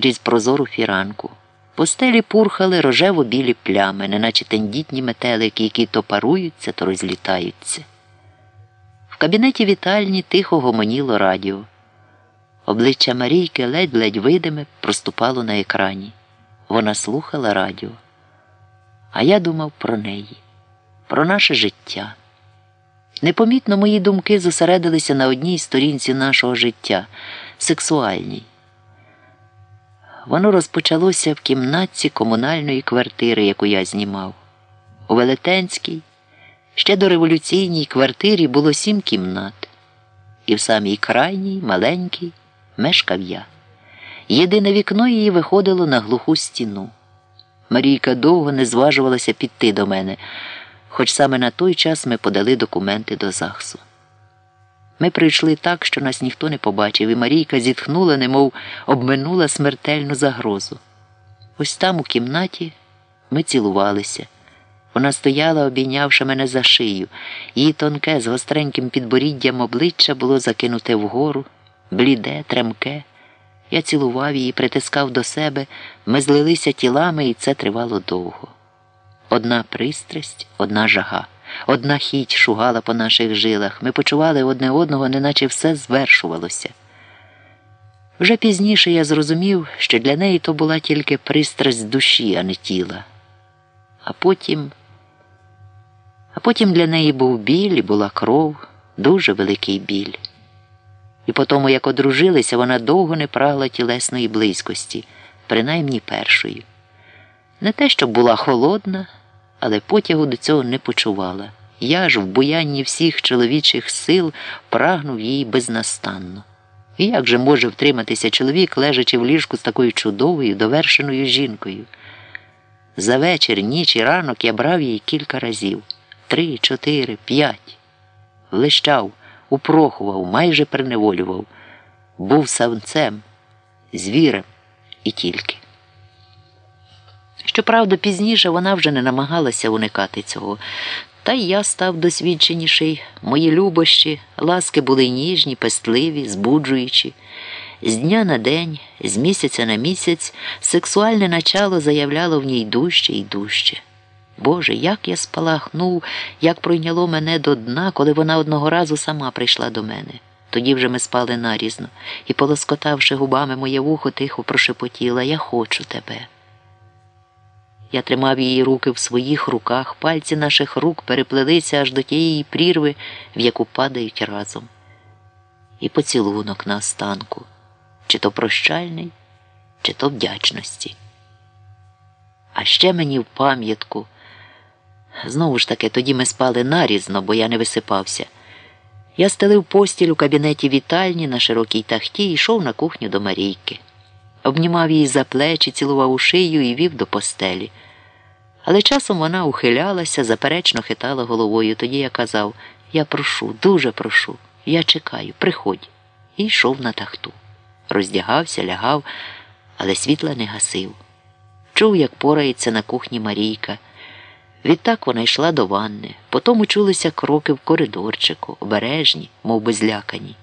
крізь прозору фіранку. По стелі пурхали рожево білі плями, неначе тендітні метелики, які то паруються, то розлітаються. В кабінеті вітальні тихо гомоніло радіо. Обличчя Марійки ледь-ледь видиме проступало на екрані. Вона слухала радіо. А я думав про неї, про наше життя. Непомітно мої думки зосередилися на одній сторінці нашого життя сексуальній. Воно розпочалося в кімнатці комунальної квартири, яку я знімав. У Велетенській, ще до революційній квартирі було сім кімнат, і в самій крайній, маленькій, мешкав я. Єдине вікно її виходило на глуху стіну. Марійка довго не зважувалася піти до мене, хоч саме на той час ми подали документи до ЗАГСу. Ми прийшли так, що нас ніхто не побачив, і Марійка зітхнула, немов обминула смертельну загрозу. Ось там, у кімнаті, ми цілувалися. Вона стояла, обійнявши мене за шию. Її тонке, з гостреньким підборіддям обличчя було закинуте вгору, бліде, тремке. Я цілував її, притискав до себе, ми злилися тілами, і це тривало довго. Одна пристрасть, одна жага. Одна хіть шугала по наших жилах. Ми почували одне одного, неначе все звершувалося. Вже пізніше я зрозумів, що для неї то була тільки пристрасть душі, а не тіла. А потім, а потім для неї був біль і була кров, дуже великий біль. І по тому, як одружилися, вона довго не прагла тілесної близькості, принаймні першої. Не те, щоб була холодна але потягу до цього не почувала. Я ж в буянні всіх чоловічих сил прагнув її безнастанно. І як же може втриматися чоловік, лежачи в ліжку з такою чудовою, довершеною жінкою? За вечір, ніч і ранок я брав її кілька разів три, чотири, п'ять. Влищав, упрохував, майже приневолював, був самцем, звірем і тільки. Щоправда, пізніше вона вже не намагалася уникати цього. Та й я став досвідченіший. Мої любощі, ласки були ніжні, пестливі, збуджуючі. З дня на день, з місяця на місяць, сексуальне начало заявляло в ній дужче і дужче. Боже, як я спалахнув, як пройняло мене до дна, коли вона одного разу сама прийшла до мене. Тоді вже ми спали нарізно і, полоскотавши губами моє вухо, тихо прошепотіла Я хочу тебе. Я тримав її руки в своїх руках, пальці наших рук переплелися аж до тієї прірви, в яку падають разом. І поцілунок на останку, чи то прощальний, чи то вдячності. А ще мені в пам'ятку. Знову ж таки, тоді ми спали нарізно, бо я не висипався. Я стелив постіль у кабінеті вітальні на широкій тахті і йшов на кухню до Марійки обнімав її за плечі, цілував у шию і вів до постелі. Але часом вона ухилялася, заперечно хитала головою. Тоді я казав Я прошу, дуже прошу, я чекаю, приходь. І йшов на тахту. Роздягався, лягав, але світла не гасив. Чув, як порається на кухні Марійка. Відтак вона йшла до ванни, потім чулися кроки в коридорчику, обережні, мов би злякані.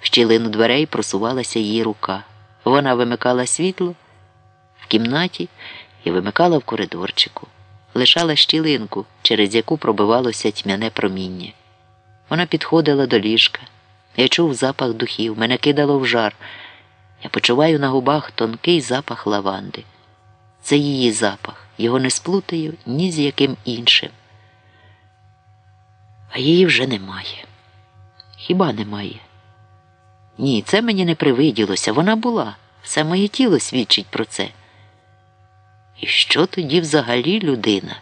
В щілину дверей просувалася її рука. Вона вимикала світло в кімнаті і вимикала в коридорчику, лишала щілинку, через яку пробивалося тьмяне проміння. Вона підходила до ліжка. Я чув запах духів, мене кидало в жар. Я почуваю на губах тонкий запах лаванди. Це її запах, його не сплутаю ні з яким іншим. А її вже немає. Хіба немає? Ні, це мені не привиділося, вона була. Все моє тіло свідчить про це. І що тоді взагалі людина?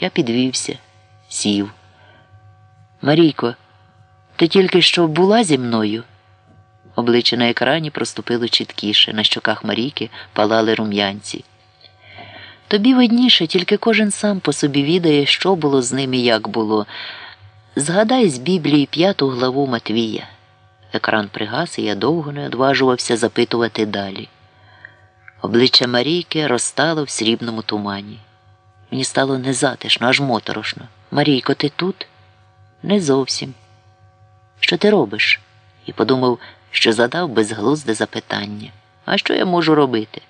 Я підвівся, сів. Марійко, ти тільки що була зі мною? Обличчя на екрані проступило чіткіше, на щоках Марійки палали рум'янці. Тобі видніше, тільки кожен сам по собі відає, що було з ним і як було. Згадай з Біблії п'яту главу Матвія. Екран пригас, і я довго не одважувався запитувати далі. Обличчя Марійки розстало в срібному тумані. Мені стало незатишно, аж моторошно. Марійко, ти тут? Не зовсім. Що ти робиш? І подумав, що задав безглузде запитання. А що я можу робити?